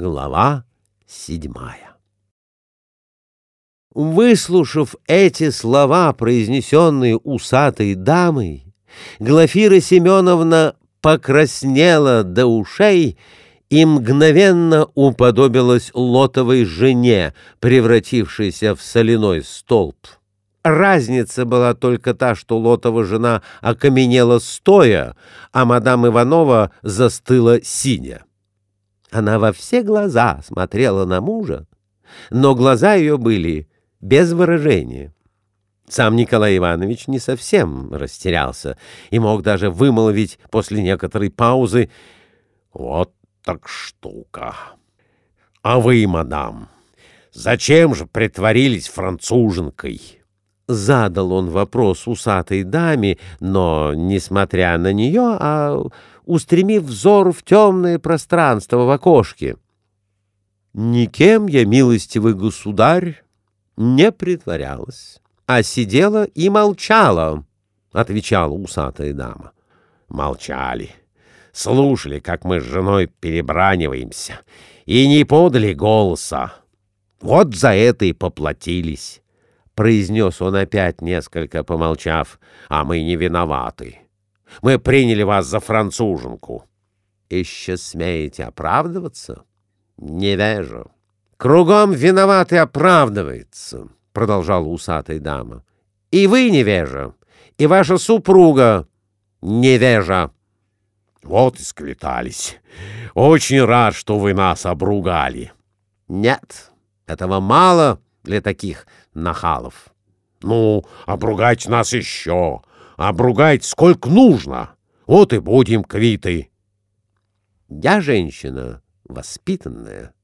Глава седьмая Выслушав эти слова, произнесенные усатой дамой, Глафира Семеновна покраснела до ушей и мгновенно уподобилась лотовой жене, превратившейся в соляной столб. Разница была только та, что Лотова жена окаменела стоя, а мадам Иванова застыла синя. Она во все глаза смотрела на мужа, но глаза ее были без выражения. Сам Николай Иванович не совсем растерялся и мог даже вымолвить после некоторой паузы «Вот так штука! А вы, мадам, зачем же притворились француженкой?» Задал он вопрос усатой даме, но, несмотря на нее, а устремив взор в темное пространство в окошке. «Никем я, милостивый государь, не притворялась, а сидела и молчала», — отвечала усатая дама. «Молчали, слушали, как мы с женой перебраниваемся, и не подали голоса. Вот за это и поплатились» произнес он опять, несколько помолчав, — а мы не виноваты. Мы приняли вас за француженку. Еще смеете оправдываться? Не вижу. Кругом виноваты оправдывается, — продолжала усатая дама. И вы невежа, и ваша супруга невежа. Вот и сквитались. Очень рад, что вы нас обругали. Нет, этого мало для таких нахалов. Ну, обругать нас еще, обругать сколько нужно, вот и будем квиты. Я женщина воспитанная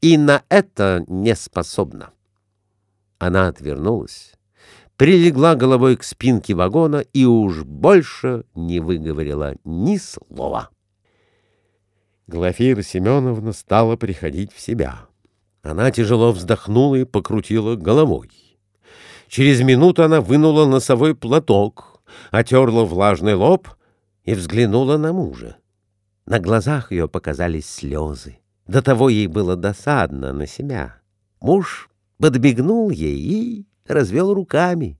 и на это не способна. Она отвернулась, прилегла головой к спинке вагона и уж больше не выговорила ни слова. Глафира Семеновна стала приходить в себя. Она тяжело вздохнула и покрутила головой. Через минуту она вынула носовой платок, отерла влажный лоб и взглянула на мужа. На глазах ее показались слезы. До того ей было досадно на себя. Муж подбегнул ей и развел руками.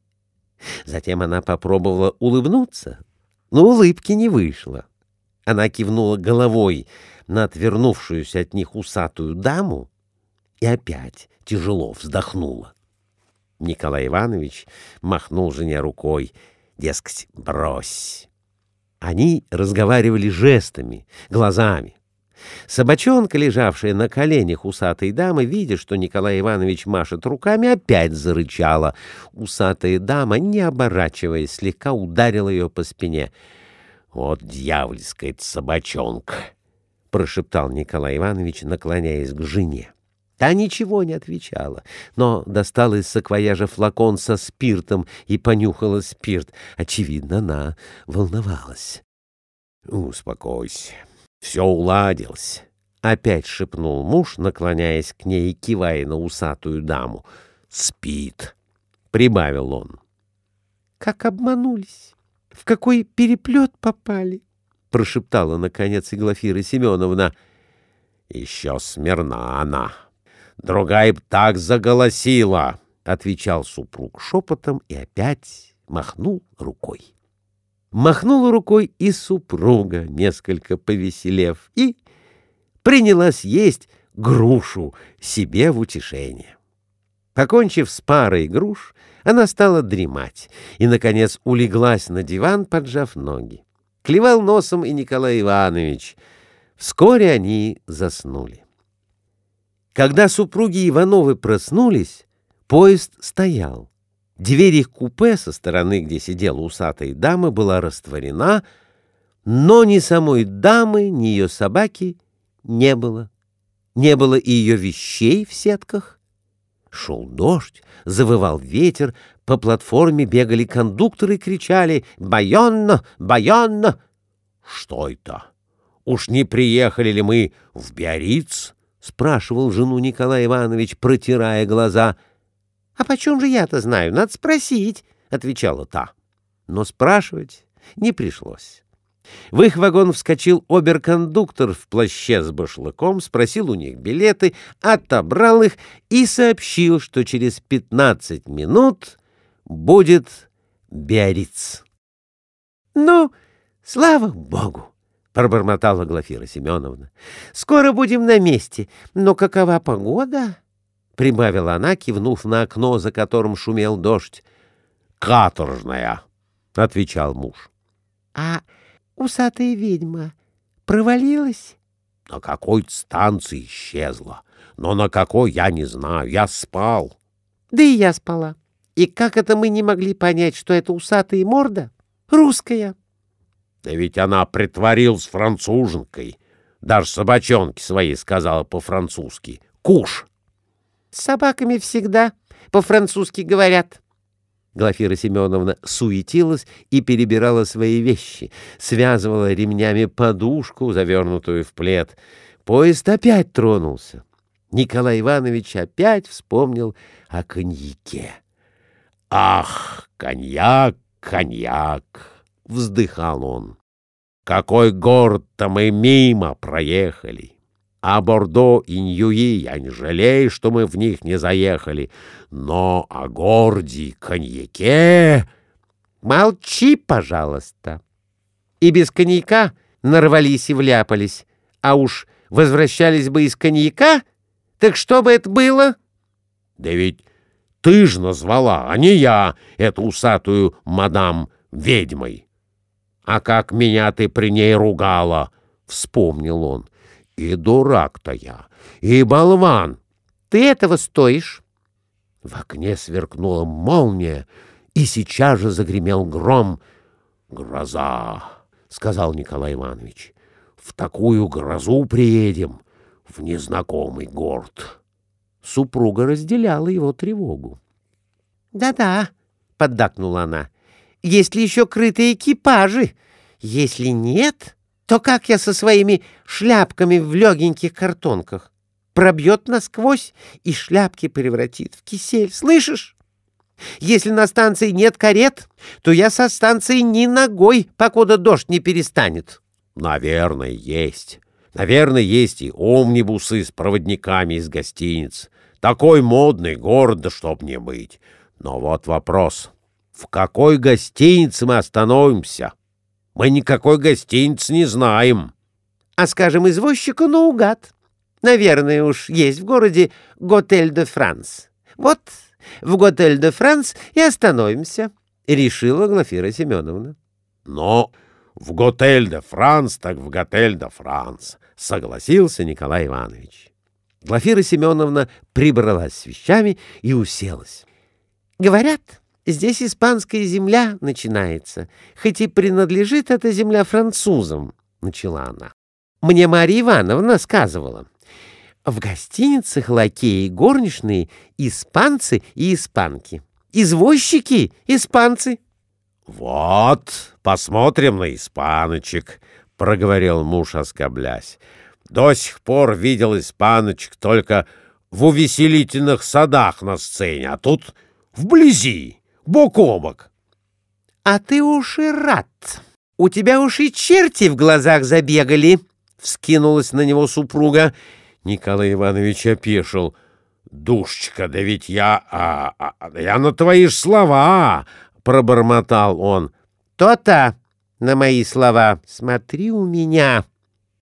Затем она попробовала улыбнуться, но улыбки не вышло. Она кивнула головой на отвернувшуюся от них усатую даму и опять тяжело вздохнула. Николай Иванович махнул жене рукой, дескать, брось. Они разговаривали жестами, глазами. Собачонка, лежавшая на коленях усатой дамы, видя, что Николай Иванович машет руками, опять зарычала. Усатая дама, не оборачиваясь, слегка ударила ее по спине. — Вот дьявольская собачонка! — прошептал Николай Иванович, наклоняясь к жене. Та ничего не отвечала, но достала из саквояжа флакон со спиртом и понюхала спирт. Очевидно, она волновалась. — Успокойся, все уладилось, — опять шепнул муж, наклоняясь к ней и кивая на усатую даму. — Спит, — прибавил он. — Как обманулись! В какой переплет попали! — прошептала, наконец, Иглафира Семеновна. — Еще смирна она! — другая б так заголосила, — отвечал супруг шепотом и опять махнул рукой. Махнула рукой и супруга, несколько повеселев, и принялась есть грушу себе в утешение. Покончив с парой груш, она стала дремать и, наконец, улеглась на диван, поджав ноги. Клевал носом и Николай Иванович. Вскоре они заснули. Когда супруги Ивановы проснулись, поезд стоял. Дверь их купе со стороны, где сидела усатая дама, была растворена, но ни самой дамы, ни ее собаки не было. Не было и ее вещей в сетках. Шел дождь, завывал ветер, по платформе бегали кондукторы и кричали «Байонно! Байонно!» «Что это? Уж не приехали ли мы в Биарриц?» — спрашивал жену Николай Иванович, протирая глаза. — А почем же я-то знаю? Надо спросить, — отвечала та. Но спрашивать не пришлось. В их вагон вскочил оберкондуктор в плаще с башлыком, спросил у них билеты, отобрал их и сообщил, что через пятнадцать минут будет Биориц. — Ну, слава богу! — пробормотала Глафира Семеновна. — Скоро будем на месте. Но какова погода? — прибавила она, кивнув на окно, за которым шумел дождь. — Каторжная, — отвечал муж. — А усатая ведьма провалилась? — На какой-то станции исчезла. Но на какой, я не знаю. Я спал. — Да и я спала. И как это мы не могли понять, что это усатая морда русская? Да ведь она притворилась француженкой. Даже собачонки свои сказала по-французски. Куш. С собаками всегда по-французски говорят. Глафира Семеновна суетилась и перебирала свои вещи, связывала ремнями подушку, завернутую в плед. Поезд опять тронулся. Николай Иванович опять вспомнил о коньяке. «Ах, коньяк, коньяк!» — вздыхал он. «Какой город-то мы мимо проехали! А Бордо и Ньюи я не жалею, что мы в них не заехали, но о городе коньяке...» «Молчи, пожалуйста!» И без коньяка нарвались и вляпались, а уж возвращались бы из коньяка, так что бы это было? Да ведь ты ж назвала, а не я, эту усатую мадам ведьмой. А как меня ты при ней ругала, — вспомнил он. И дурак-то я, и болван. Ты этого стоишь? В окне сверкнула молния, и сейчас же загремел гром. «Гроза!» — сказал Николай Иванович. «В такую грозу приедем, в незнакомый город». Супруга разделяла его тревогу. «Да-да», — поддакнула она, — «есть ли еще крытые экипажи? Если нет, то как я со своими шляпками в легеньких картонках? Пробьет насквозь и шляпки превратит в кисель, слышишь? Если на станции нет карет, то я со станции ни ногой, покуда дождь не перестанет». «Наверное, есть». Наверное, есть и омнибусы с проводниками из гостиниц. Такой модный город, да чтоб не быть. Но вот вопрос. В какой гостинице мы остановимся? Мы никакой гостиницы не знаем. А скажем, извозчику наугад. Наверное, уж есть в городе Готель де Франс. Вот в Готель де Франс и остановимся, — решила Глафира Семеновна. Но в Готель де Франс, так в Готель де Франс, — согласился Николай Иванович. Глафира Семеновна прибралась с вещами и уселась. — Говорят, здесь испанская земля начинается, хоть и принадлежит эта земля французам, — начала она. Мне Марья Ивановна сказывала. В гостиницах лакеи и горничные — испанцы и испанки. Извозчики — испанцы. «Вот, посмотрим на испаночек», — проговорил муж, оскоблясь. «До сих пор видел испаночек только в увеселительных садах на сцене, а тут вблизи, бок о бок». «А ты уж и рад. У тебя уж и черти в глазах забегали», — вскинулась на него супруга. Николай Иванович опешил. «Душечка, да ведь я... А, а, я на твои ж слова — пробормотал он. «То-то на мои слова. Смотри у меня».